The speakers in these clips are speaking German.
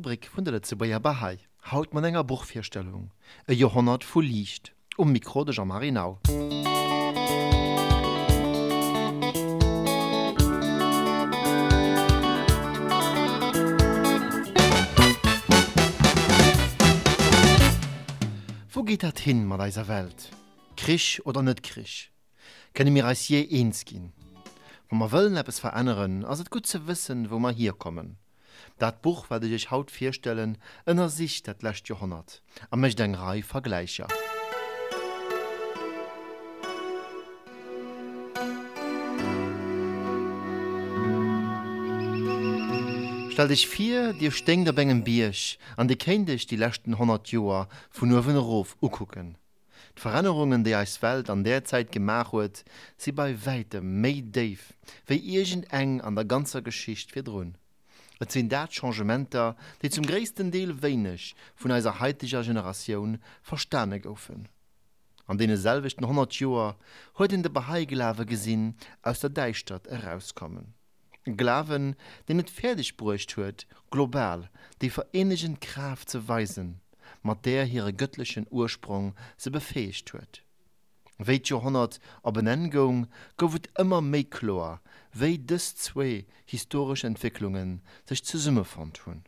Rubrik vun der Letzebäier Bahai. Haut man enger Buchvierstellung. E Jahrhundert vu Licht. Um Mikro de Jean-Marie Nau. Wo geht dat hin mat dieser Welt? Krisch oder net krisch? Kenne mir als je eins gehen. Wo man wollen etwas verändern, also gut zu wissen, wo wir hier kommen. Dat Buch werde ich haut vorstellen, in der Sicht des letzten Jahrhundert. Und mich den Reihe vergleichen. Stell dich vor, dir stehst auf einem Birch, und die kennt dich die letzten 100 Jahre von nur von Ruf angucken. Die Veränderungen, die als Welt an der Zeit gemacht hat, sind bei weitem mehr tief, wie irgendein an der ganzen Geschichte verdrehen. Es sind dat Changementer, die zum größten Teil wenig von unserer heutigen Generation verstanden dürfen. An denen selben 100 Jahren hat in der Bahai-Glave gesehen aus der Deichstadt herauskommen. Glaven, die nicht fertig bräucht hat, global die vereinigende Kraft zu weisen, mit der ihre göttlichen Ursprung sie befähigt hat. Wéit Johonnert a Benenngung gouft ëmmer méiloer, wéi dës zwee historisch Entwicklungen sech ze Summe fan hunn.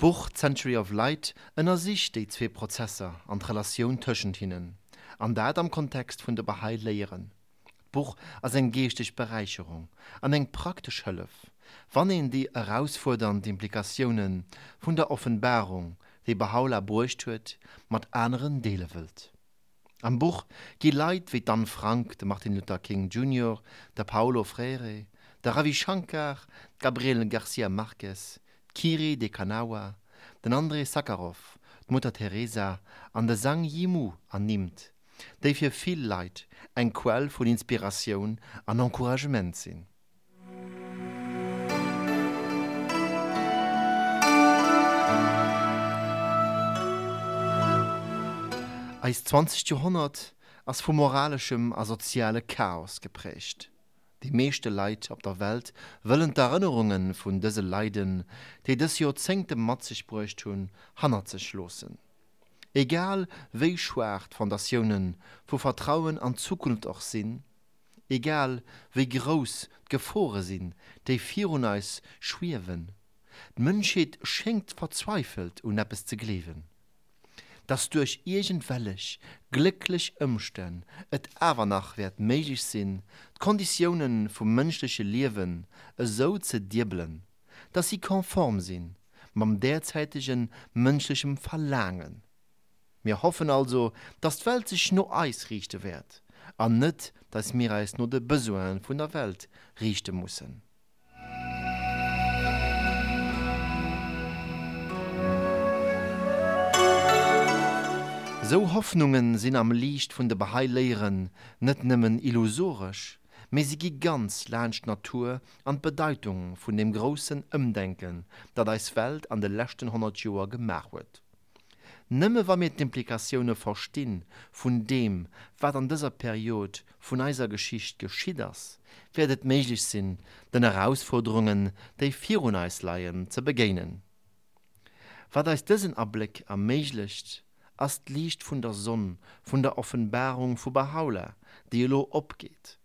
Buch Century of Light ënner sich déi zwee Prozesse an Relationun tëschent hinnen, an dat am Kontext vun der Behai léieren. Buch ass eng geestig Bereicherung, an eng praktisch Hëllef wann ihn die herausfordernden Implikationen von der Offenbarung, die Bahá'u'lláh brucht huet, mit anderen delen wilt. Am Buch geht Leid wie Dan Frank, der Martin Luther King Jr., der Paulo Freire, der Ravi Shankar, Gabriel Garcia Marquez, Kiri de Kanawa, den Andrei Sakharov, Mutter Teresa an der Sang Yimu annimmt, die für viel Leid ein Quell von Inspiration und Encouragement sind. als 20. Jahrhundert als vu moralischem a soziale Chaos geprecht. Die meeschte Leid op der Welt wëllen d'Erinnerungen vun dëse Leiden, déi des Jozenngkte matzig bräucht hunn, hanner ze schlossen. Egal wéi schwaart Foundaioen, wo Vertrauen an Zukunft och sinn, egal wéi gross d'Gefore sinn, déi Fioneis schwiewen. D'Mënscheet schenkt verzweifelt un Appppes ze glewen. Dass durch irgendwelche glücklich Umstände et wird möglich sind, die Konditionen vom menschlichen Leben so zu diebeln, dass sie konform sind mit dem derzeitigen menschlichen Verlangen. Wir hoffen also, dass die Welt sich nur ausrichten wird, und nicht, dass wir uns nur die Besuchen von der Welt richten müssen. So Hoffnungen sind am Licht von der Bahai-Lehren nicht nimmen illusorisch, aber sie gehen ganz lernst Natur an Bedeutung von dem großen Umdenken, das das Welt an den letzten 100 Jahren gemacht wird. Nimme wir mit Implikationen verstehen von dem, was an dieser Periode von unserer Geschichte geschieht ist, wird es möglich sein, den Herausforderungen, die für uns liegen, zu begegnen. Was uns diesen Abblick ermöglicht, as liicht vun der Sonn, vun der Offenbarung vu Bahaula, die lo opgeht.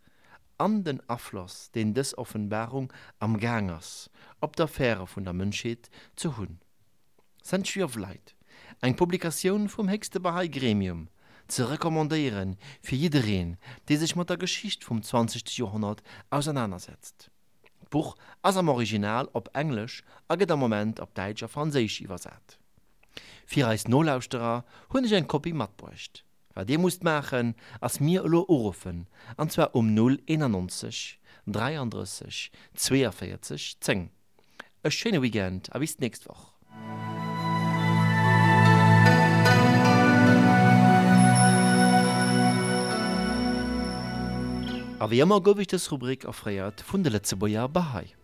An den Affloss, den des Offenbarung am Gangers, op der Fähre vun der Mënscheet zu hunn. San Schwirfleit, eng Publikaoun vum hegste Bahai Gremium, ze rekommandeieren fir jiin, dé sich mat der Geschicht vum 20. Jahrhundert auseinandersetzt. Buch ass am Original op Englisch aget am Moment op Deitger Fraésich iwwersät fir als Nolauusterer hunn ich en Kopie matbrächt. Wa Dir musst machen ass mir lo ofen, anzwer um 091 33 42 10. E schöne Weekend a bis nächst woch. A wie immer gowich des Rubrik aréiert vun de letze Boier Bahai.